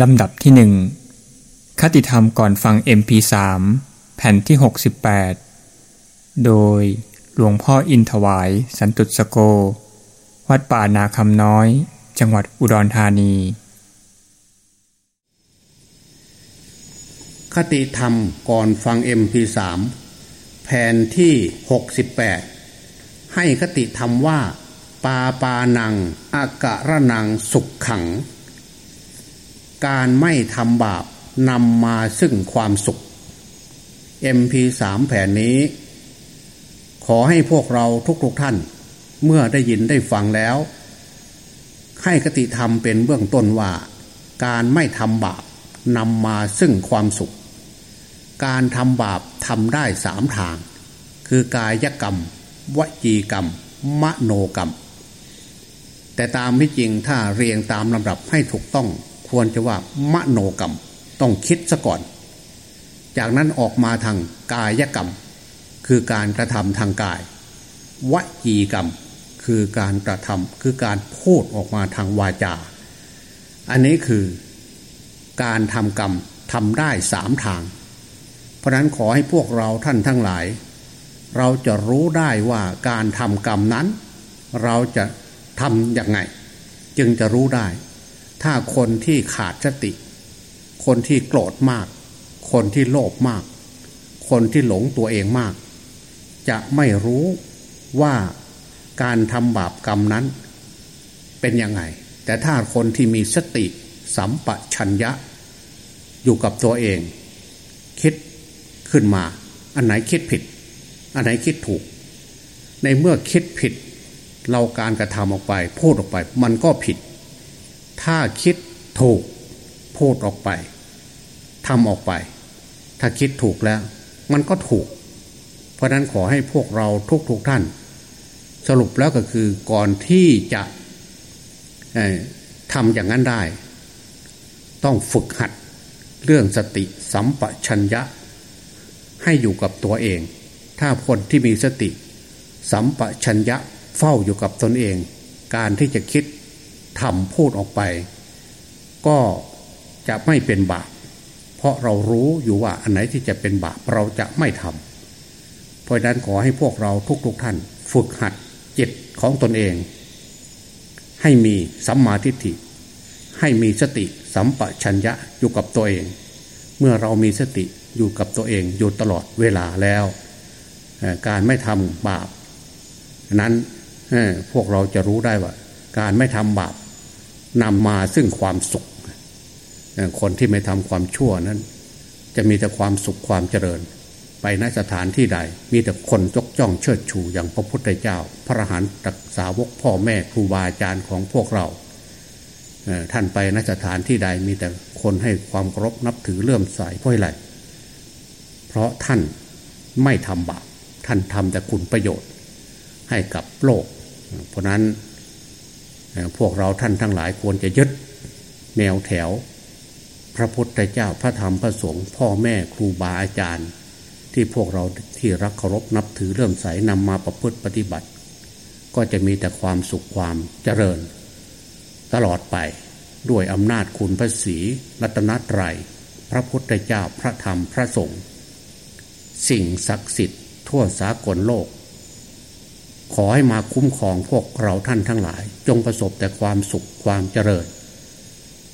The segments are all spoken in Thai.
ลำดับที่หนึ่งคติธรรมก่อนฟัง MP3 แผ่นที่ 68 โดยหลวงพ่ออินถวาย สันตุสโก วัดป่านาคำน้อย จังหวัดอุดรธานี คติธรรมก่อนฟัง MP3 แผ่นที่ 68 ให้คติธรรมว่า ปาปานังอากะระนังสุขขัง การไม่ทำบาปนำมาซึ่งความสุข MP3 แผ่นนี้ ขอให้พวกเราทุกๆทท่าน เมื่อได้ยินได้ฟังแล้ว ให้คติธรรมเป็นเบื้องต้นว่า การไม่ทำบาปนำมาซึ่งความสุข การทำบาปทำได้สามทาง คือกายกรรม วจีกรรม มโนกรรม แต่ตามที่จริงถ้าเรียงตามลำดับให้ถูกต้อง ควรจะว่ามโนกรรมต้องคิดซะก่อน จากนั้นออกมาทางกายกรรม คือการกระทำทางกายวจีกรรม คือการกระทำคือการพูดออกมาทางวาจา อันนี้คือการทำกรรมทำได้สามทาง เพราะนั้นขอให้พวกเราท่านทั้งหลาย เราจะรู้ได้ว่าการทำกรรมนั้น เราจะทำอย่างไง จึงจะรู้ได้ ถ้าคนที่ขาดสติ คนที่โกรธมาก คนที่โลภมาก คนที่หลงตัวเองมาก จะไม่รู้ว่าการทำบาปกรรมนั้น เป็นยังไง แต่ถ้าคนที่มีสติสัมปชัญญะ อยู่กับตัวเอง คิดขึ้นมา อันไหนคิดผิด อันไหนคิดถูก ในเมื่อคิดผิด เราการกระทำออกไป พูดออกไป มันก็ผิด ถ้าคิดถูกพูดออกไปทำออกไป ถ้าคิดถูกแล้ว มันก็ถูก เพราะนั้นขอให้พวกเราทุกๆทท่าน สรุปแล้วก็คือก่อนที่จะทำอย่างนั้นได้ ต้องฝึกหัดเรื่องสติสัมปชัญญะ ให้อยู่กับตัวเอง ถ้าคนที่มีสติ สัมปชัญญะเฝ้าอยู่กับตนเอง การที่จะคิด ทำพูดออกไป ก็จะไม่เป็นบาป เพราะเรารู้อยู่ว่าอันไหนที่จะเป็นบาปเราจะไม่ทำเพราะนั้นขอให้พวกเราทุกๆทท่าน ฝึกหัดจิตของตนเอง ให้มีสัมมาทิฏฐิ ให้มีสติสัมปชัญญะอยู่กับตัวเอง เมื่อเรามีสติอยู่กับตัวเองอยู่ตลอดเวลาแล้ว การไม่ทำบาปนั้นพวกเราจะรู้ได้ว่า การไม่ทำบาป นำมาซึ่งความสุข คนที่ไม่ทำความชั่วนั้น จะมีแต่ความสุขความเจริญ ไปนสถานที่ใด มีแต่คนจกจ้องเชิดชูอย่างพระพุทธเจ้า พระหันตักสาวกพ่อแม่ครูบาอาจารย์ของพวกเรา ท่านไปนสถานที่ใดมีแต่คนให้ความเคารพนับถือเลื่อมใสเพราะอะไรเพราะท่านไม่ทำบาปท่านทำแต่คุณประโยชน์ให้กับโลก เพราะนั้น พวกเราท่านทั้งหลายควรจะยึดแนวแถว พระพุทธเจ้าพระธรรมพระสงฆ์พ่อแม่ครูบาอาจารย์ ที่พวกเราที่รักเคารพนับถือเลื่อมใสนำมาประพฤติปฏิบัติ ก็จะมีแต่ความสุขความเจริญ ตลอดไปด้วยอำนาจคุณพระศรีรัตนตรัยพระพุทธเจ้าพระธรรมพระสงฆ์สิ่งศักดิ์สิทธิ์ทั่วสากลโลก ขอให้มาคุ้มครองพวกเราท่านทั้งหลาย จงประสบแต่ความสุขความเจริญ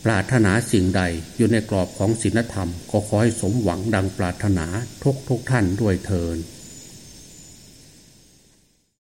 ปรารถนาสิ่งใดอยู่ในกรอบของศีลธรรม ก็ขอให้สมหวังดังปรารถนาทุกทุกท่านด้วยเทิน